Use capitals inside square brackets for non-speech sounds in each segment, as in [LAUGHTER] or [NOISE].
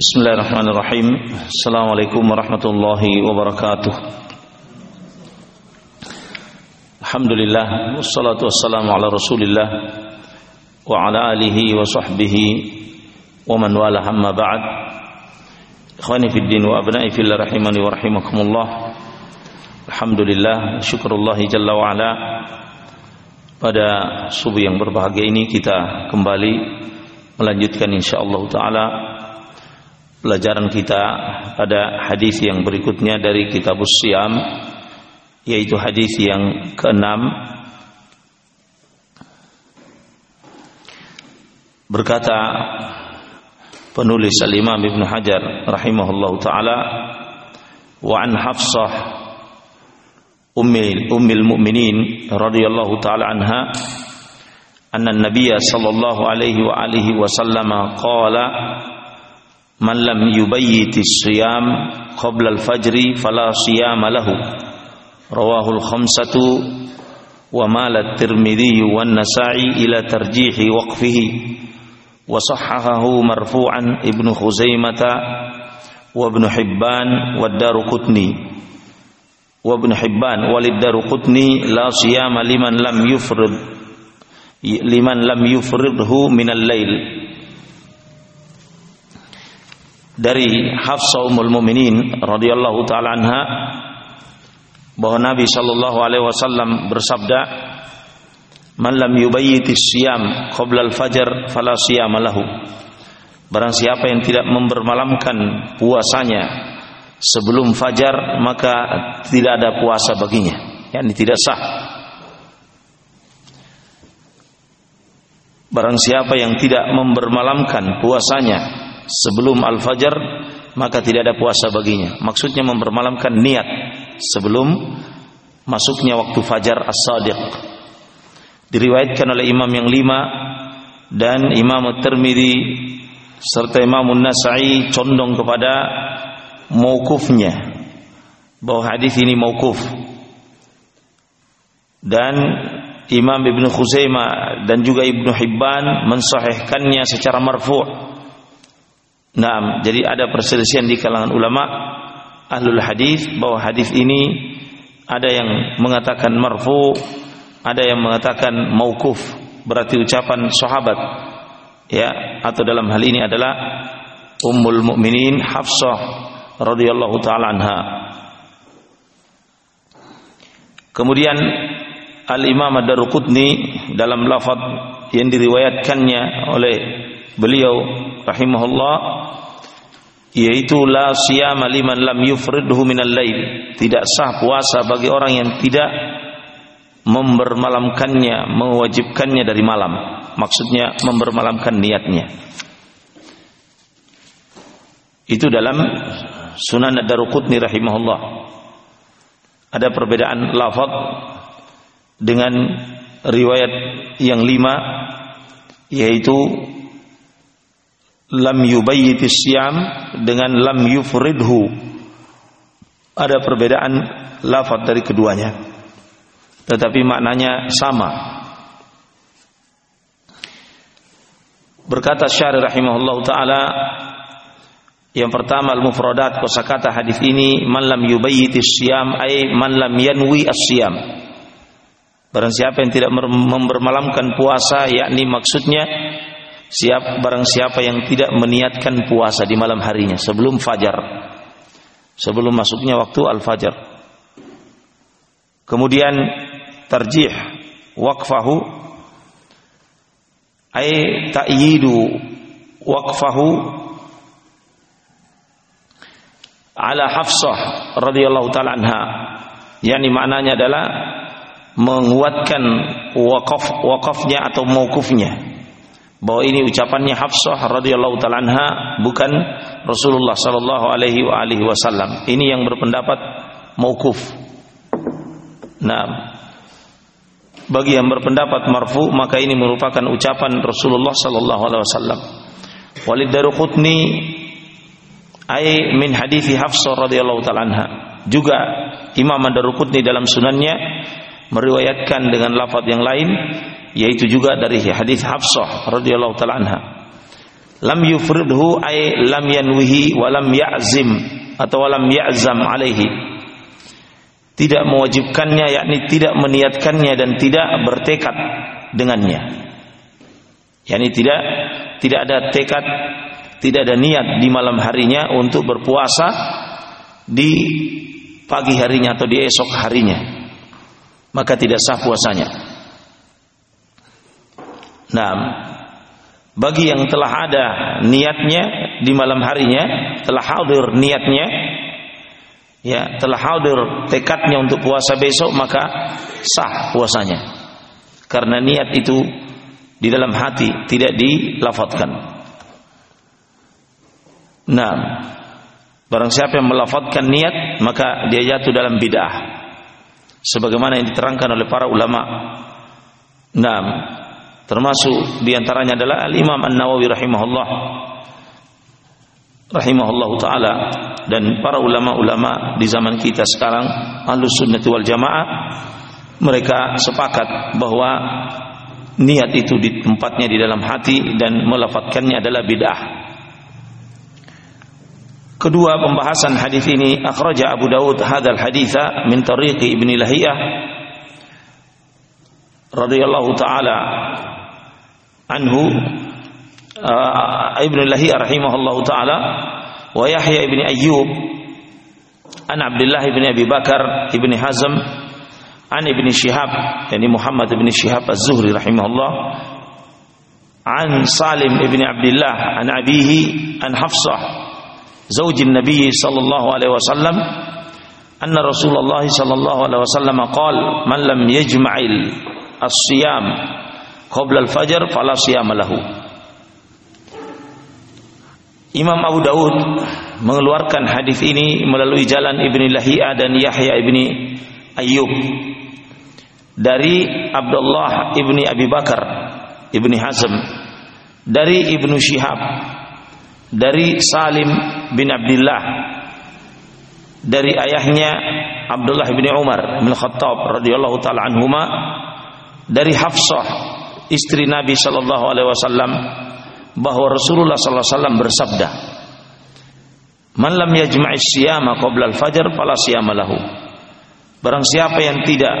Bismillahirrahmanirrahim. Assalamualaikum warahmatullahi wabarakatuh. Alhamdulillah Wassalatu wassalamu ala rasulillah Wa ala alihi wa sahbihi Wa man wala hamma ba'd. Ikhwani fi din wa abna'i fillah rahimani wa rahimakumullah. Alhamdulillah Syukurullahi jalla wa ala. Pada subuh yang berbahagia ini kita kembali Melanjutkan insyaAllah ta'ala pelajaran kita pada hadis yang berikutnya dari kitab Siam yaitu hadis yang keenam. Berkata penulis al-Imam Ibn Hajar rahimahullahu taala wa an Hafsah ummil ummil mu'minin radhiyallahu taala anha anna an-nabiy sallallahu alaihi wa alihi wasallam qala man lam yubayyiti siyam qabla al-fajri fala siyama lahu rawahul khamsatu wa mala at-tirmidhi wan nasa'i ila tarjihi waqfihi wa sahhahahu marfu'an ibnu khuzaimah wa ibnu hibban wa daruqutni wa ibnu hibban walid daruqutni la siyama liman lam yufrid dari Hafsah Ummul Mukminin radhiyallahu taala anha bahwa Nabi sallallahu alaihi wasallam bersabda Man lam yubayyiti siyam qabla al-fajr fala siyama lahu. Barang siapa yang tidak mempermalamkan puasanya sebelum fajar maka tidak ada puasa baginya. Yakni tidak sah. Barang siapa yang tidak mempermalamkan puasanya sebelum al-fajr maka tidak ada puasa baginya. Maksudnya mempermalamkan niat sebelum masuknya waktu fajar as-sadiq. Diriwayatkan oleh imam yang lima dan Imam Tirmidzi serta Imam Nasai condong kepada maukufnya bahwa hadis ini maukuf dan Imam Ibnu Khuzaimah dan juga Ibnu Hibban mensahihkannya secara marfu' Nah, jadi ada perselisihan di kalangan ulama ahlul hadis bahwa hadis ini ada yang mengatakan marfu, ada yang mengatakan maukuf, berarti ucapan sahabat. Ya, atau dalam hal ini adalah Ummul Mukminin Hafsah radhiyallahu taala anha. Kemudian Al-Imam Ad-Daruqutni dalam lafaz yang diriwayatkannya oleh beliau rahimahullah yaitu la siyama liman lam yufridhu minal lail. Tidak sah puasa bagi orang yang tidak membermalamkannya mewajibkannya dari malam. Maksudnya membermalamkan niatnya. Itu dalam Sunan Ad-Daruqutni rahimahullah. Ada perbedaan lafaz dengan riwayat yang lima yaitu lam yubayyiti siyam dengan lam yufridhu. Ada perbedaan lafaz dari keduanya. Tetapi maknanya sama. Berkata syarih rahimahullah taala yang pertama al-mufradat kosakata hadis ini man lam yubayyiti siyam ay man lam yanwi as-siyam. Barang siapa yang tidak membermalamkan puasa yakni maksudnya Siap barang siapa yang tidak meniatkan puasa di malam harinya sebelum fajar. Sebelum masuknya waktu al-fajar. Kemudian tarjih waqfahu ay ta'yidu waqfahu ala Hafsah radhiyallahu taala anha. Yani maknanya adalah menguatkan waqaf waqafnya atau mauqufnya bahwa ini ucapannya Hafsah radhiyallahu taala anha bukan Rasulullah sallallahu alaihi wa alihi wasallam. Ini yang berpendapat mauquf. Nah, bagi yang berpendapat marfu maka ini merupakan ucapan Rasulullah sallallahu alaihi wasallam. Walid Daruqutni ay min hadithi Hafsah radhiyallahu taala anha. Juga Imam Daruqutni dalam sunannya meriwayatkan dengan lafaz yang lain yaitu juga dari hadis Hafsah radhiyallahu taala anha. lam yufridhu ay lam yanwihi wa lam ya'zim atau lam ya'zam alaihi. Tidak mewajibkannya yakni tidak meniatkannya dan tidak bertekad dengannya. Yakni tidak tidak ada tekad tidak ada niat di malam harinya untuk berpuasa di pagi harinya atau di esok harinya maka tidak sah puasanya nah bagi yang telah ada niatnya di malam harinya, telah hadir niatnya, ya telah hadir tekadnya untuk puasa besok maka sah puasanya. Karena niat itu di dalam hati tidak dilafatkan. Nah, barang siapa yang melafatkan niat maka dia jatuh dalam bid'ah. Sebagaimana yang diterangkan oleh para ulama. Nah, Termasuk di antaranya adalah Al Imam An Nawawi rahimahullah, rahimahullah taala dan para ulama-ulama di zaman kita sekarang Ahlus Sunnah wal Jamaah mereka sepakat bahwa niat itu di tempatnya di dalam hati dan melafatkannya adalah bid'ah. Kedua pembahasan hadis ini akhraja Abu Dawud hadal haditha min tariqi Ibni Lahiyah radhiyallahu taala anhu. Uh, Ibnu Lahi rahimahullah taala wa Yahya ibni Ayyub an Abdullah ibni Abi Bakar ibni Hazm an ibni Shihab yani Muhammad ibni Shihab Az-Zuhri rahimahullah an Salim ibni Abdullah an abihi an Hafsah زوج النبي صلى الله عليه وسلم أن رسول الله صلى الله عليه وسلم قال من لم يجمع الصيام qabla al-fajr fala siyamalahu. Imam Abu Daud mengeluarkan hadis ini melalui jalan Ibni Lahia dan Yahya Ibni Ayyub dari Abdullah Ibni Abi Bakar Ibni Hazm dari Ibnu Syihab dari Salim bin Abdullah dari ayahnya Abdullah bin Umar bin Khattab radhiyallahu taala anhuma dari Hafsah istri Nabi Shallallahu Alaihi Wasallam bahwa Rasulullah Sallallahu Alaihi Wasallam bersabda, "Man lam yajma'i siyama qabla al-fajr fala siyama lahu." Barang siapa yang tidak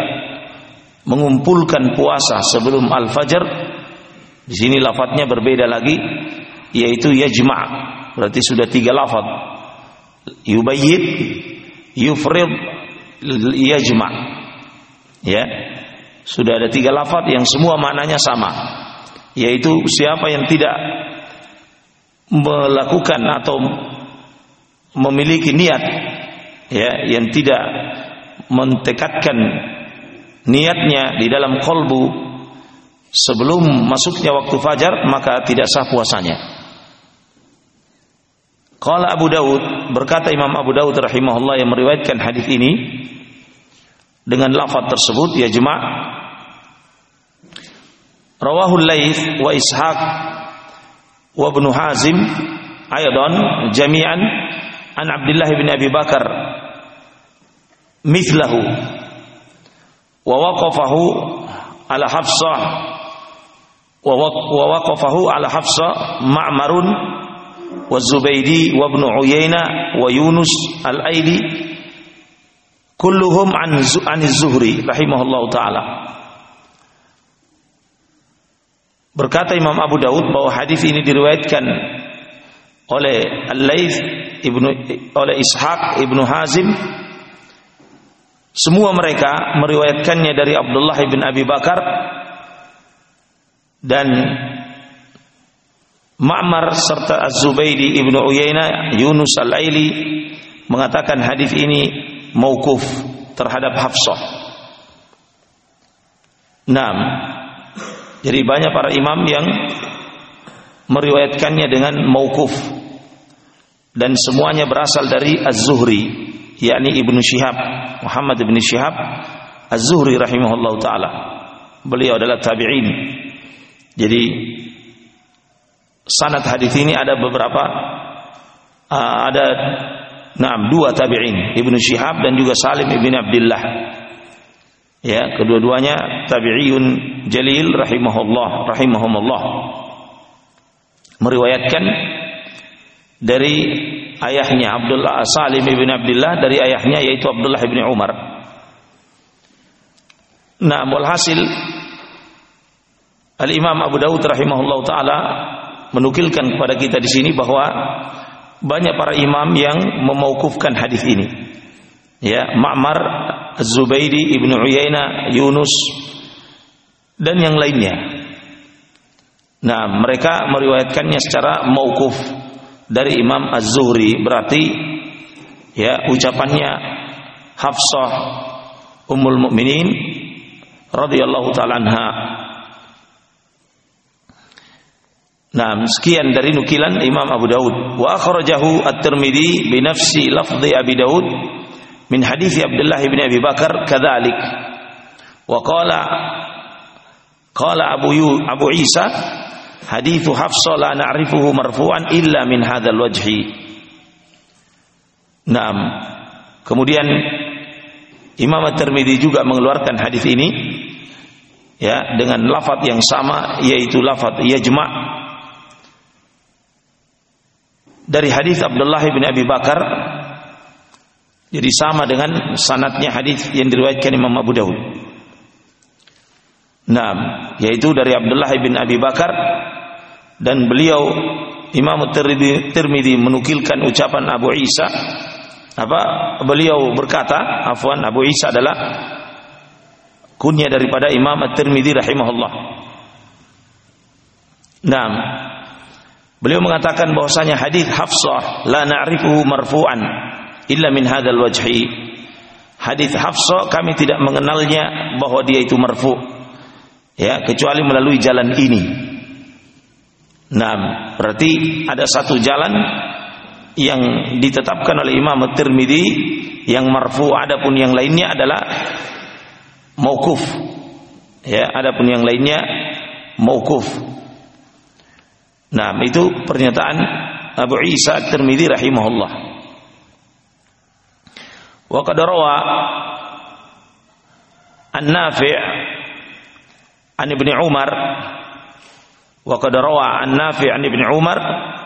mengumpulkan puasa sebelum al-fajr, di sini lafadznya berbeda lagi, yaitu yajma'. Berarti sudah tiga lafaz. Yubayyid, yufrid, yajma'. Ya, sudah ada tiga lafaz yang semua maknanya sama. Yaitu siapa yang tidak melakukan atau memiliki niat ya yang tidak mentekadkan niatnya di dalam kolbu sebelum masuknya waktu fajar maka tidak sah puasanya. Kalau Abu Daud berkata Imam Abu Daud rahimahullah yang meriwayatkan hadis ini dengan lafaz tersebut ya jemaah Rawahul Laits wa Ishaq wa Ibnu Hazim aydan jami'an an Abdullah bin Abi Bakar mithlahu wa waqafahu ala Hafsah wa waqafahu ala Hafsah Ma'marun wa Ibnu Uyainah wa Yunus al-Aidi kulluhum an an Zuhri rahimahullahu taala. Berkata Imam Abu Daud bahwa hadis ini diriwayatkan oleh Al-Laits ibnu oleh Ishaq ibnu Hazim semua mereka meriwayatkannya dari Abdullah bin Abi Bakar dan Ma'mar serta Az-Zubaidi ibnu Uyainah Yunus Al-Aili mengatakan hadis ini mauquf terhadap Hafsah. Nah, jadi banyak para imam yang meriwayatkannya dengan mauquf dan semuanya berasal dari Az-Zuhri, yakni Ibnu Syihab, Muhammad bin Syihab Az-Zuhri rahimahullah taala. Beliau adalah tabi'in. Jadi sanad hadis ini ada beberapa uh, ada Nah, dua tabi'in, Ibnu Syihab dan juga Salim ibn Abdullah. Ya, kedua-duanya tabi'iyun jalil rahimahullah, rahimahumullah. meriwayatkan dari ayahnya Abdullah Salim bin Abdullah dari ayahnya yaitu Abdullah bin Umar. Nah, hasil Al-Imam Abu Daud rahimahullah taala menukilkan kepada kita di sini bahwa banyak para imam yang memaukufkan hadis ini. Ya, Ma'mar, Az-Zubairi, Ibnu Uyainah, Yunus dan yang lainnya. Nah, mereka meriwayatkannya secara maukuf dari Imam Az-Zuhri, berarti ya ucapannya Hafsah Ummul Mukminin radhiyallahu taala Nah, sekian dari nukilan Imam Abu Daud. Wa akhrajahu At-Tirmidzi bi nafsi lafzi Abi Daud min hadis Abdullah bin Abi Bakar kadzalik. Wa qala qala Abu Yu, Abu Isa hadithu Hafsah la na'rifuhu marfu'an illa min hadzal wajhi. Naam. Kemudian Imam At-Tirmidzi juga mengeluarkan hadis ini ya dengan lafaz yang sama yaitu lafaz yajma' dari hadis Abdullah bin Abi Bakar jadi sama dengan sanatnya hadis yang diriwayatkan Imam Abu Daud. Nah, yaitu dari Abdullah bin Abi Bakar dan beliau Imam Tirmidzi menukilkan ucapan Abu Isa apa beliau berkata afwan Abu Isa adalah kunya daripada Imam At-Tirmidzi rahimahullah. Nah, Beliau mengatakan bahwasanya hadis Hafsah la na'rifuhu marfu'an illa min hadzal wajhi. Hadis Hafsah kami tidak mengenalnya bahwa dia itu marfu. Ya, kecuali melalui jalan ini. Nah, berarti ada satu jalan yang ditetapkan oleh Imam Tirmidzi yang marfu adapun yang lainnya adalah mauquf. Ya, adapun yang lainnya mauquf. Nah, itu pernyataan Abu Isa At-Tirmidzi rahimahullah. Wa qad rawa An-Nafi' an Ibnu Umar wa qad rawa An-Nafi' an Ibnu Umar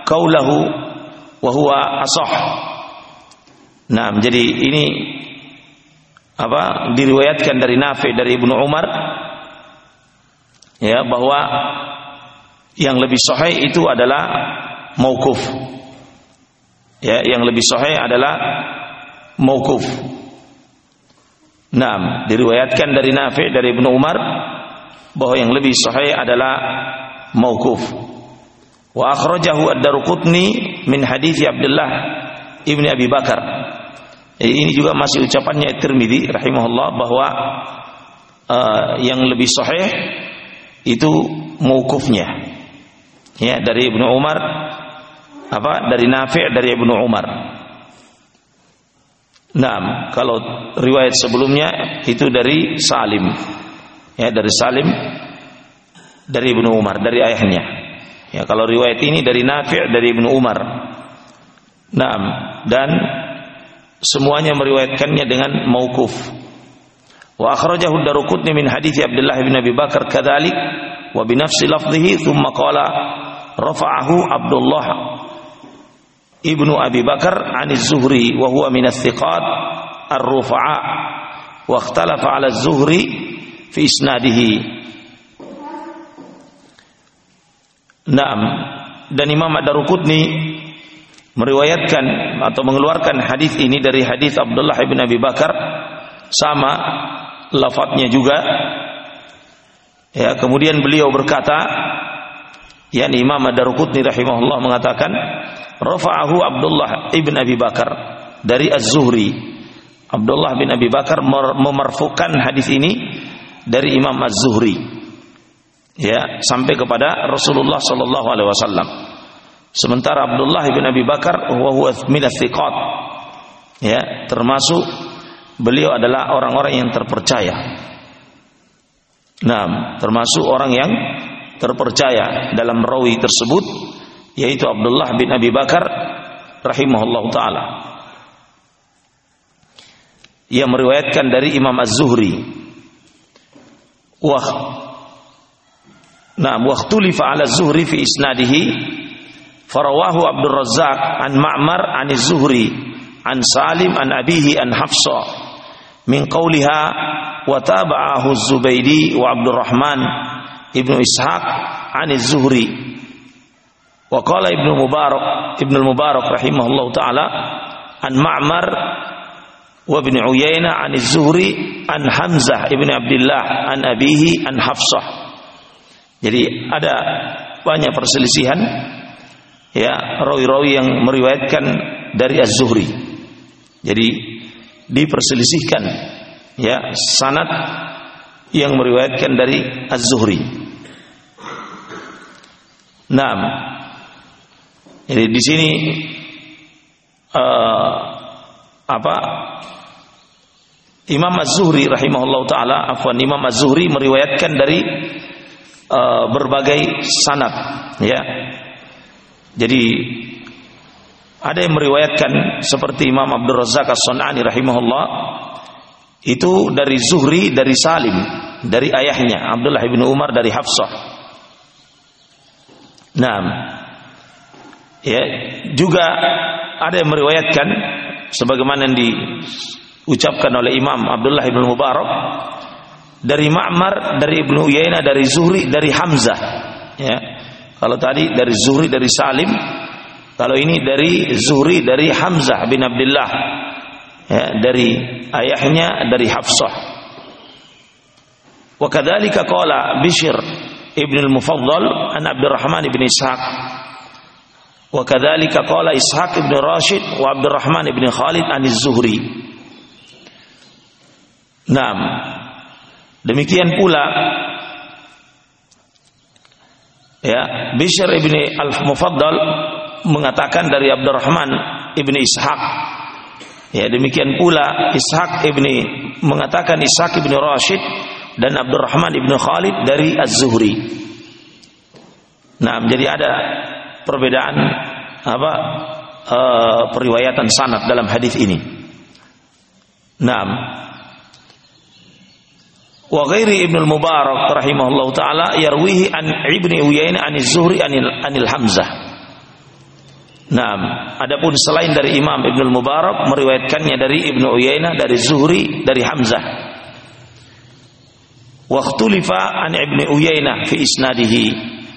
qaulahu wa huwa asah. Nah, jadi ini apa diriwayatkan dari Nafi dari Ibnu Umar ya bahwa yang lebih sahih itu adalah maukuf. Ya, yang lebih sahih adalah maukuf. Nah, diriwayatkan dari Nafi' dari Ibnu Umar bahwa yang lebih sahih adalah maukuf. Wa akhrajahu Ad-Darqutni min hadis Abdullah Ibni Abi Bakar. Jadi ini juga masih ucapannya Tirmidzi rahimahullah bahwa uh, yang lebih sahih itu maukufnya ya dari Ibnu Umar apa dari Nafi' dari Ibnu Umar Nah, kalau riwayat sebelumnya itu dari Salim. Ya, dari Salim dari Ibnu Umar, dari ayahnya. Ya, kalau riwayat ini dari Nafi' dari Ibnu Umar. Nah, dan semuanya meriwayatkannya dengan mauquf. Wa akhrajahu Daruqutni min hadits Abdullah bin Abi Bakar kadzalik wa bi nafsi lafdhihi thumma qala rafa'ahu Abdullah ibnu Abi Bakar an Zuhri wa huwa min thiqat ar-rufa'a wa ikhtalafa 'ala Az-Zuhri fi isnadihi. Naam. Dan Imam Ad-Darqutni meriwayatkan atau mengeluarkan hadis ini dari hadis Abdullah bin Abi Bakar sama lafadznya juga ya kemudian beliau berkata yakni Imam Ad-Darqutni rahimahullah mengatakan rafa'ahu Abdullah ibn Abi Bakar dari Az-Zuhri. Abdullah bin Abi Bakar memarfukan hadis ini dari Imam Az-Zuhri. Ya, sampai kepada Rasulullah sallallahu alaihi wasallam. Sementara Abdullah bin Abi Bakar huwa huwa min Ya, termasuk beliau adalah orang-orang yang terpercaya. Nah, termasuk orang yang terpercaya dalam rawi tersebut yaitu Abdullah bin Abi Bakar rahimahullah taala. Yang meriwayatkan dari Imam Az-Zuhri. Wah. Nah, waktu lifa ala Zuhri fi isnadihi farawahu Abdul Razzaq an Ma'mar an Zuhri an Salim an abihi an Hafsa min qawliha wa tabahu Zubaidi wa Abdurrahman ibnu Ishaq an Zuhri wa qala Ibnu Mubarak Ibnu Mubarak rahimahullah taala an Ma'mar wa Ibnu Uyainah an Zuhri an Hamzah ibnu Abdullah an abihi an Hafsah jadi ada banyak perselisihan ya rawi-rawi yang meriwayatkan dari Az-Zuhri. Jadi diperselisihkan ya sanad yang meriwayatkan dari Az-Zuhri. Naam. Jadi di sini uh, apa Imam Az-Zuhri rahimahullah taala afwan Imam Az-Zuhri meriwayatkan dari uh, berbagai sanad ya jadi ada yang meriwayatkan seperti Imam Abdul Razak As-Sun'ani rahimahullah itu dari Zuhri dari Salim dari ayahnya Abdullah bin Umar dari Hafsah. Nah, ya juga ada yang meriwayatkan sebagaimana yang diucapkan oleh Imam Abdullah bin Mubarak dari Ma'mar dari Ibnu Uyainah dari Zuhri dari Hamzah ya kalau tadi dari Zuhri dari Salim, kalau ini dari Zuhri dari Hamzah bin Abdullah. Ya, dari ayahnya dari Hafsah. Wa kadzalika qala Bishr ibn al-Mufaddal an Abdurrahman ibn Ishaq. Wa kadzalika qala Ishaq ibn Rashid wa Abdurrahman ibn Khalid an Az-Zuhri. Naam. Demikian pula ya Bishr ibni al-Mufaddal mengatakan dari Abdurrahman ibni Ishaq ya demikian pula Ishaq ibni mengatakan Ishaq ibni Rashid dan Abdurrahman ibni Khalid dari Az-Zuhri. Nah jadi ada perbedaan apa uh, periwayatan sanad dalam hadis ini. Nah wa ghairi Ibnu Mubarak rahimahullahu taala yarwihi an Ibnu Uyainah an Zuhri anil, anil Hamzah. Naam, adapun selain dari Imam Ibnu Mubarak meriwayatkannya dari Ibnu Uyainah dari Zuhri dari Hamzah. Wa ikhtulifa an Ibnu Uyainah fi isnadihi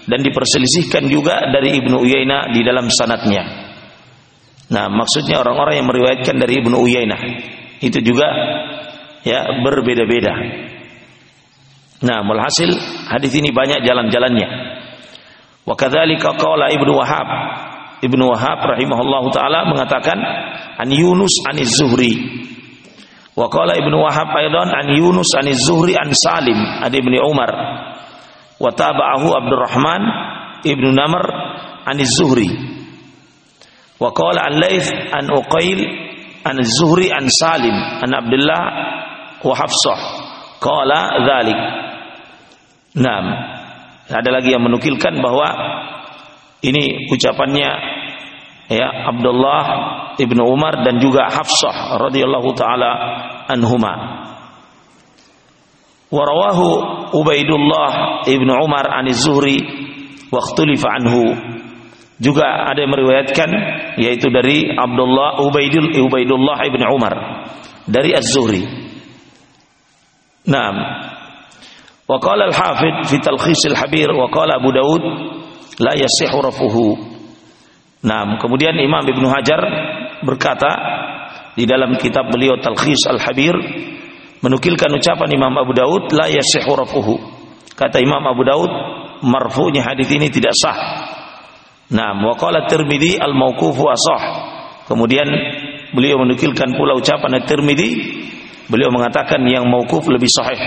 dan diperselisihkan juga dari Ibnu Uyainah di dalam sanatnya. Nah, maksudnya orang-orang yang meriwayatkan dari Ibnu Uyainah itu juga ya berbeda-beda. Nah, mulhasil hadis ini banyak jalan-jalannya. Wa kadzalika qala Ibnu Wahab. Ibnu Wahab rahimahullahu taala mengatakan an Yunus an Zuhri. Wa qala Ibnu Wahab aidan an Yunus an Zuhri an Salim an Ibnu Umar. Wa tabahu Abdurrahman Ibnu Namr an Zuhri. Wa qala an Laits an Uqail an Zuhri an Salim an Abdullah wa Hafsah. Qala dzalik Nah, ada lagi yang menukilkan bahwa ini ucapannya ya Abdullah ibnu Umar dan juga Hafsah radhiyallahu taala anhuma. Warawahu Ubaidullah ibnu Umar an Zuhri wa anhu. Juga ada yang meriwayatkan yaitu dari Abdullah Ubaidul Ubaidullah ibnu Umar dari Az-Zuhri. Naam, Wa qala al-Hafidh fi Talkhis al-Habir wa qala Abu Daud la yasihu rafuhu. Nah, kemudian Imam Ibnu Hajar berkata di dalam kitab beliau Talkhis al-Habir menukilkan ucapan Imam Abu Daud la yasihu rafuhu. Kata Imam Abu Daud marfu'nya hadis ini tidak sah. Nah, wa qala al-mauqufu asah. Kemudian beliau menukilkan pula ucapan At-Tirmidzi beliau mengatakan yang mauquf lebih sahih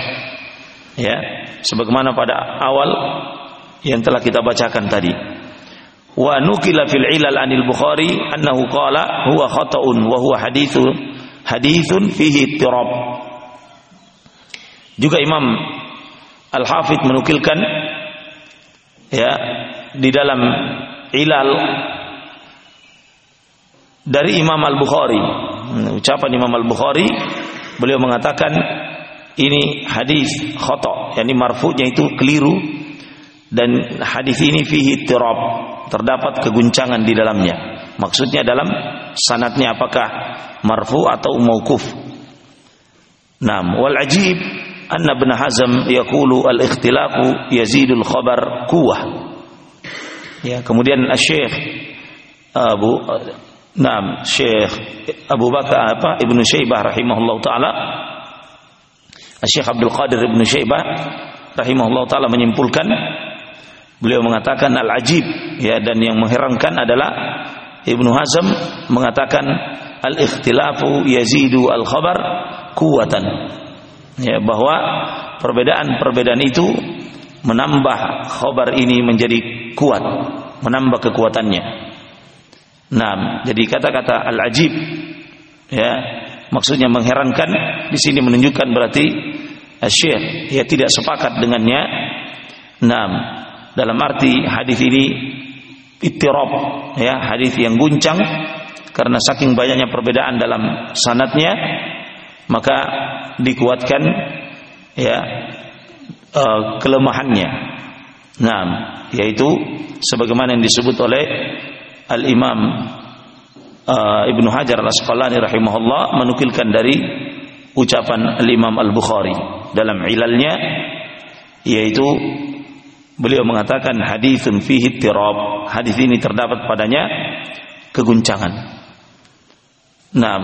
ya sebagaimana pada awal yang telah kita bacakan tadi. Wa nukila fil ilal anil bukhari annahu qala huwa khata'un wa huwa haditsun haditsun fihi tirab. Juga Imam Al-Hafidh menukilkan ya di dalam ilal dari Imam Al-Bukhari. Ucapan Imam Al-Bukhari beliau mengatakan ini hadis khata, yakni marfu'nya itu keliru dan hadis ini fihi tirab. terdapat keguncangan di dalamnya. Maksudnya dalam sanatnya apakah marfu atau mauquf. Naam, wal ajib anna Ibn Hazm yaqulu al-ikhtilafu yazidul khabar quwwah. Ya, kemudian Syekh Abu Naam, Syekh Abu Bakar apa Ibnu Syaibah rahimahullah taala Syekh Abdul Qadir Ibnu Syaibah rahimahullah taala menyimpulkan beliau mengatakan al-ajib. Ya dan yang mengherankan adalah Ibnu Hazm mengatakan al-ikhtilafu yazidu al-khabar kuwatan. Ya bahwa perbedaan-perbedaan itu menambah khabar ini menjadi kuat menambah kekuatannya. Nah, jadi kata-kata al-ajib ya, maksudnya mengherankan di sini menunjukkan berarti Syekh ya tidak sepakat dengannya. Nah, dalam arti hadis ini ittirab ya, hadis yang guncang karena saking banyaknya perbedaan dalam sanatnya maka dikuatkan ya uh, kelemahannya. Nah, yaitu sebagaimana yang disebut oleh Al-Imam uh, Ibnu Hajar Al-Asqalani rahimahullah menukilkan dari ucapan Al-Imam Al-Bukhari dalam ilalnya yaitu beliau mengatakan haditsun fihi tirab. Hadis ini terdapat padanya keguncangan. Nah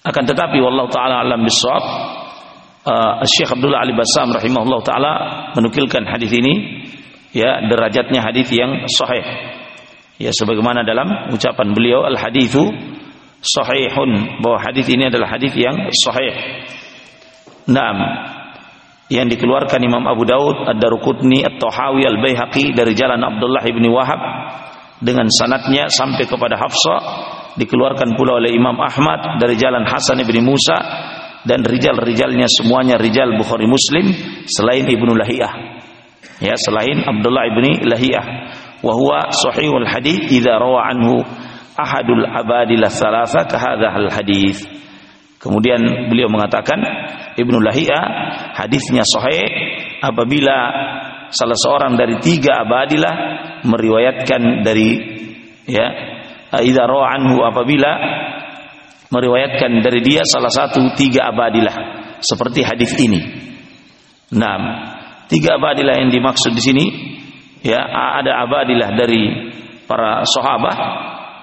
akan tetapi wallahu taala alam bisawab uh, Syekh Abdullah Ali Basam rahimahullah taala menukilkan hadis ini ya derajatnya hadis yang sahih. Ya sebagaimana dalam ucapan beliau al hadithu sahihun. Bahwa hadis ini adalah hadis yang sahih. Naam. Yang dikeluarkan Imam Abu Daud, Ad-Daruqutni, At-Tahawi, Al-Baihaqi dari jalan Abdullah bin Wahab dengan sanatnya sampai kepada Hafsah dikeluarkan pula oleh Imam Ahmad dari jalan Hasan bin Musa dan rijal-rijalnya semuanya rijal Bukhari Muslim selain Ibnu Lahiyah. Ya, selain Abdullah bin Lahiyah wa huwa sahihul hadis idza rawa anhu ahadul abadilah salasa kahadha al hadis kemudian beliau mengatakan Ibnu Lahia hadisnya sahih apabila salah seorang dari tiga abadilah meriwayatkan dari ya idza anhu apabila meriwayatkan dari dia salah satu tiga abadilah seperti hadis ini. Nah, tiga abadilah yang dimaksud di sini ya ada abadilah dari para sahabat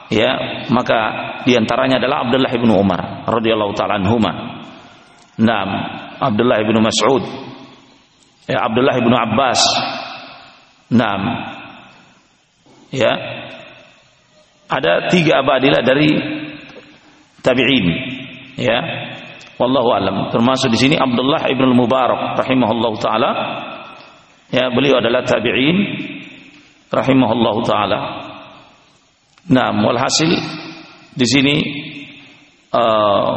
ya maka di antaranya adalah Abdullah bin Umar radhiyallahu taala anhuma. Naam Abdullah bin Mas'ud. Ya Abdullah bin Abbas. Naam. Ya. Ada tiga abadilah dari tabi'in. Ya. Wallahu alam. Termasuk di sini Abdullah bin Mubarak rahimahullahu taala. Ya, beliau adalah tabi'in rahimahullahu taala. Nah, walhasil di sini uh,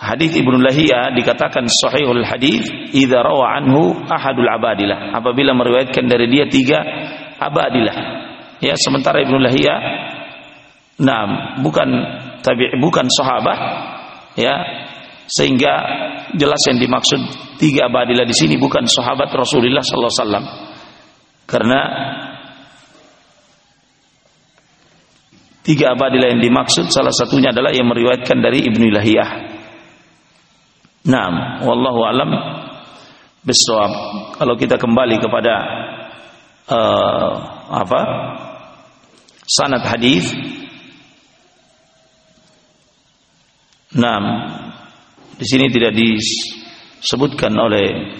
hadis Ibnu Lahiyah dikatakan sahihul hadis idza rawa anhu ahadul abadilah apabila meriwayatkan dari dia tiga abadilah ya sementara Ibnu Lahiyah nah bukan tabi bukan sahabat ya sehingga jelas yang dimaksud tiga abadilah di sini bukan sahabat Rasulullah sallallahu alaihi wasallam. Karena tiga abadilah yang dimaksud salah satunya adalah yang meriwayatkan dari Ibnu Lahiyah. Naam, wallahu alam bisawab. Kalau kita kembali kepada uh, apa? sanad hadis Naam, di sini tidak disebutkan oleh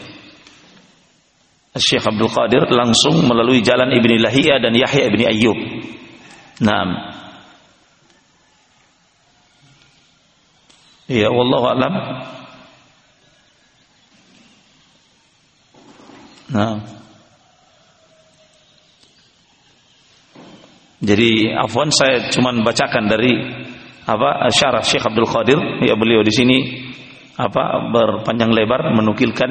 Syekh Abdul Qadir langsung melalui jalan Ibni Lahiyah dan Yahya Ibni Ayyub. Naam. Ya, wallahu alam. Nah. Jadi afwan saya cuma bacakan dari apa syarah Syekh Abdul Qadir ya beliau di sini apa berpanjang lebar menukilkan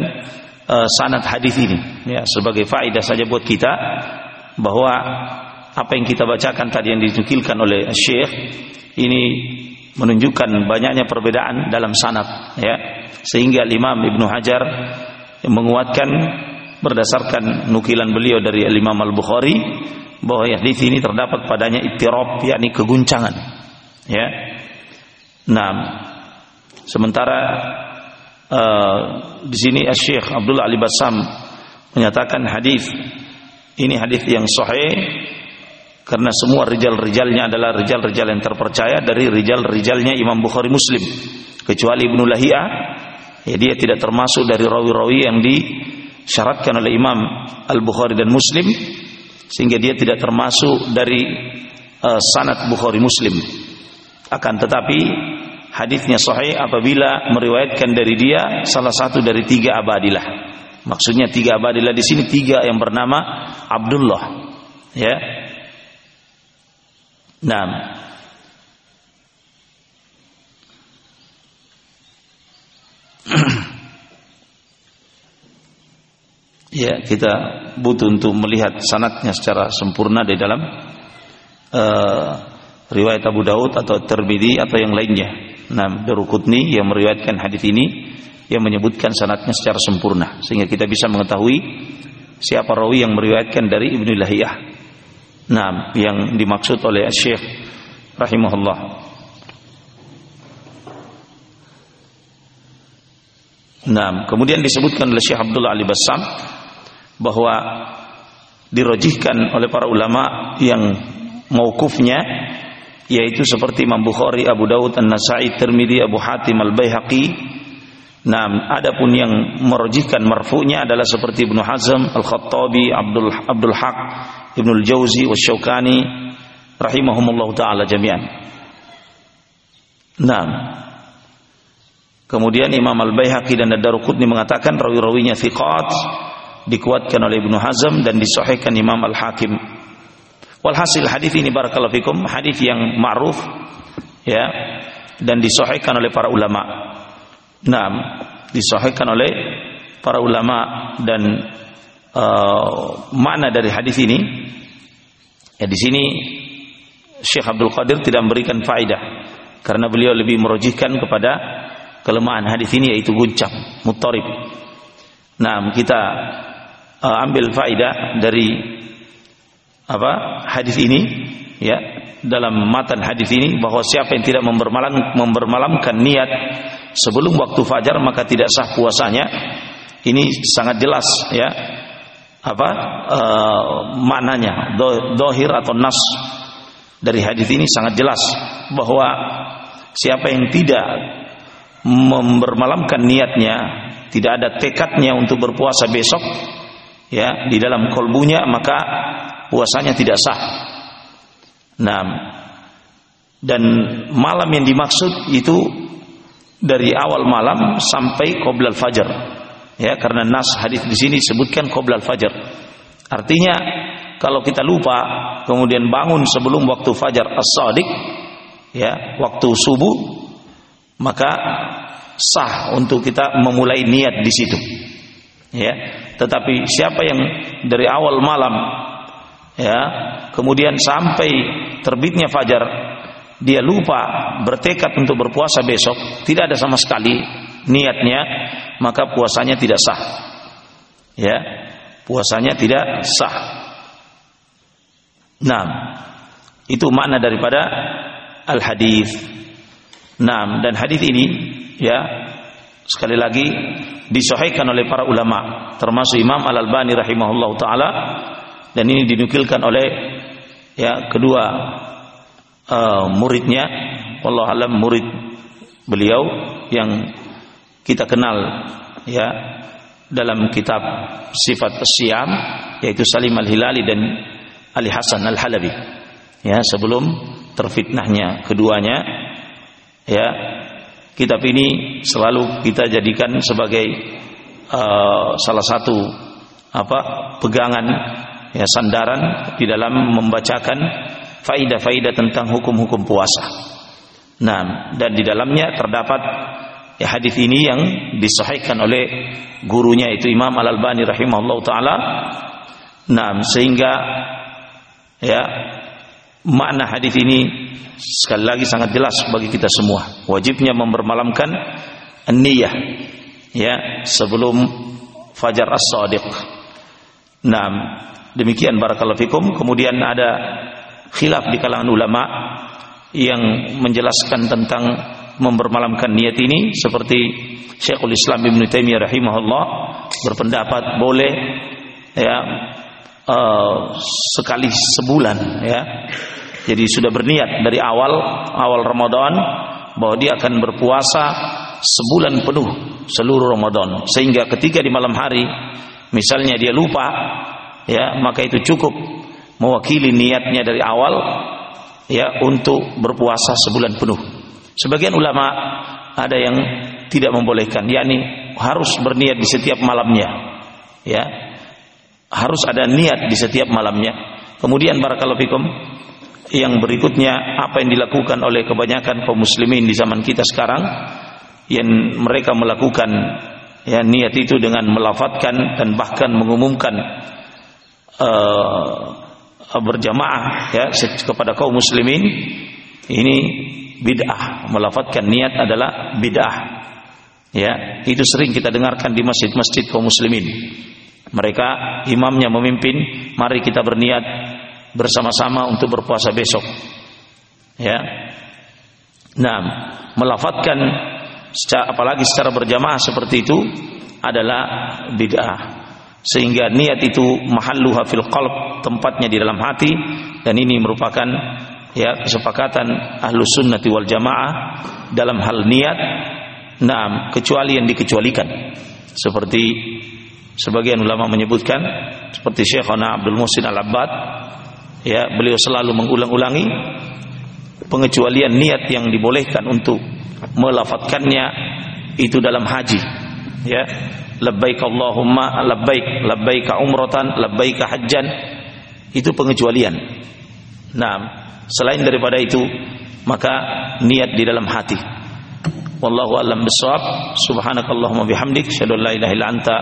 uh, sanad hadis ini ya sebagai faedah saja buat kita bahwa apa yang kita bacakan tadi yang dinukilkan oleh Syekh ini menunjukkan banyaknya perbedaan dalam sanad ya. Sehingga Imam Ibnu Hajar menguatkan berdasarkan nukilan beliau dari Imam Al-Bukhari bahwa hadis ini terdapat padanya ittirab yakni keguncangan ya. Nah sementara uh, di sini Syekh Abdullah Ali Basam menyatakan hadis ini hadis yang sahih karena semua rijal-rijalnya adalah rijal-rijal yang terpercaya dari rijal-rijalnya Imam Bukhari Muslim kecuali Ibnu Lahiyah ya dia tidak termasuk dari rawi-rawi yang disyaratkan oleh Imam Al-Bukhari dan Muslim sehingga dia tidak termasuk dari uh, sanad Bukhari Muslim. Akan tetapi hadisnya sahih apabila meriwayatkan dari dia salah satu dari tiga abadilah. Maksudnya tiga abadilah di sini tiga yang bernama Abdullah. Ya. Nah, [CLEARS THROAT] ya kita butuh untuk melihat sanatnya secara sempurna di dalam uh, riwayat Abu Daud atau Tirmidzi atau yang lainnya. Nah, Darukutni yang meriwayatkan hadis ini yang menyebutkan sanatnya secara sempurna sehingga kita bisa mengetahui siapa rawi yang meriwayatkan dari Ibnu Lahiyah. Nah, yang dimaksud oleh Syekh rahimahullah. Nah, kemudian disebutkan oleh Syekh Abdullah Ali Bassam bahwa dirojihkan oleh para ulama yang maukufnya yaitu seperti Imam Bukhari, Abu Dawud, An-Nasai, Tirmidzi, Abu Hatim, Al-Baihaqi. Nah, adapun yang merojihkan marfu'nya adalah seperti Ibnu Hazm, Al-Khattabi, Abdul Abdul Haq, Ibnu Al-Jauzi, Wasyaukani rahimahumullah taala jami'an. Nah, kemudian Imam Al-Baihaqi dan Ad-Daruqutni mengatakan rawi-rawinya thiqat dikuatkan oleh Ibnu Hazm dan disahihkan Imam Al-Hakim. Walhasil hadis ini barakallahu fikum hadis yang ma'ruf ya dan disahihkan oleh para ulama. Naam, disahihkan oleh para ulama dan uh, makna dari hadis ini ya di sini Syekh Abdul Qadir tidak memberikan faedah karena beliau lebih merojihkan kepada kelemahan hadis ini yaitu guncang, mutarib. Nah, kita uh, ambil faedah dari apa hadis ini ya dalam matan hadis ini bahwa siapa yang tidak membermalam, membermalamkan niat sebelum waktu fajar maka tidak sah puasanya ini sangat jelas ya apa uh, maknanya do, dohir atau nas dari hadis ini sangat jelas bahwa siapa yang tidak membermalamkan niatnya tidak ada tekadnya untuk berpuasa besok ya di dalam kolbunya maka puasanya tidak sah. Nah, dan malam yang dimaksud itu dari awal malam sampai qoblal fajar. Ya, karena nas hadis di sini sebutkan qoblal fajar. Artinya kalau kita lupa kemudian bangun sebelum waktu fajar as-sadiq ya, waktu subuh maka sah untuk kita memulai niat di situ. Ya, tetapi siapa yang dari awal malam ya, kemudian sampai terbitnya fajar dia lupa bertekad untuk berpuasa besok, tidak ada sama sekali niatnya, maka puasanya tidak sah. Ya, puasanya tidak sah. Nah, itu makna daripada al hadis. Nah, dan hadis ini ya sekali lagi disahihkan oleh para ulama termasuk Imam Al Albani rahimahullah taala dan ini dinukilkan oleh ya kedua uh, muridnya Allah alam murid beliau yang kita kenal ya dalam kitab sifat siam yaitu Salim Al Hilali dan Ali Hasan Al Halabi ya sebelum terfitnahnya keduanya ya kitab ini selalu kita jadikan sebagai uh, salah satu apa pegangan ya sandaran di dalam membacakan faidah-faidah tentang hukum-hukum puasa. Nah, dan di dalamnya terdapat ya hadis ini yang disahihkan oleh gurunya itu Imam Al Albani rahimahullah taala. Nah, sehingga ya makna hadis ini sekali lagi sangat jelas bagi kita semua wajibnya mempermalamkan niyah ya sebelum fajar as-sadiq nah demikian barakallahu fikum. Kemudian ada khilaf di kalangan ulama yang menjelaskan tentang mempermalamkan niat ini seperti Syekhul Islam Ibn Taimiyah rahimahullah berpendapat boleh ya uh, sekali sebulan ya. Jadi sudah berniat dari awal awal Ramadan bahwa dia akan berpuasa sebulan penuh seluruh Ramadan sehingga ketika di malam hari misalnya dia lupa ya maka itu cukup mewakili niatnya dari awal ya untuk berpuasa sebulan penuh. Sebagian ulama ada yang tidak membolehkan, yakni harus berniat di setiap malamnya. Ya. Harus ada niat di setiap malamnya. Kemudian barakallahu fikum yang berikutnya apa yang dilakukan oleh kebanyakan kaum muslimin di zaman kita sekarang yang mereka melakukan ya niat itu dengan melafatkan dan bahkan mengumumkan uh, berjamaah ya kepada kaum muslimin ini bid'ah. Melafatkan niat adalah bid'ah. Ya itu sering kita dengarkan di masjid-masjid kaum muslimin. Mereka imamnya memimpin mari kita berniat bersama-sama untuk berpuasa besok. Ya. Nah melafatkan secara, apalagi secara berjamaah seperti itu adalah bid'ah. Sehingga niat itu mahalluha fil qalb tempatnya di dalam hati dan ini merupakan ya kesepakatan ahlu sunnati wal jamaah dalam hal niat nah kecuali yang dikecualikan. Seperti sebagian ulama menyebutkan seperti Syekhana Abdul Musin Al-Abbad ya beliau selalu mengulang-ulangi pengecualian niat yang dibolehkan untuk melafatkannya itu dalam haji. Ya labbaik Allahumma labbaik labbaik umratan labbaik hajjan itu pengecualian. Nah selain daripada itu maka niat di dalam hati. Wallahu alam bisawab subhanakallahumma bihamdik. Asyhadu an la ilaha illa anta.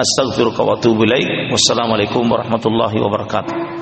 Astaghfiruka wa atubu ilaik. Wassalamu alaikum warahmatullahi wabarakatuh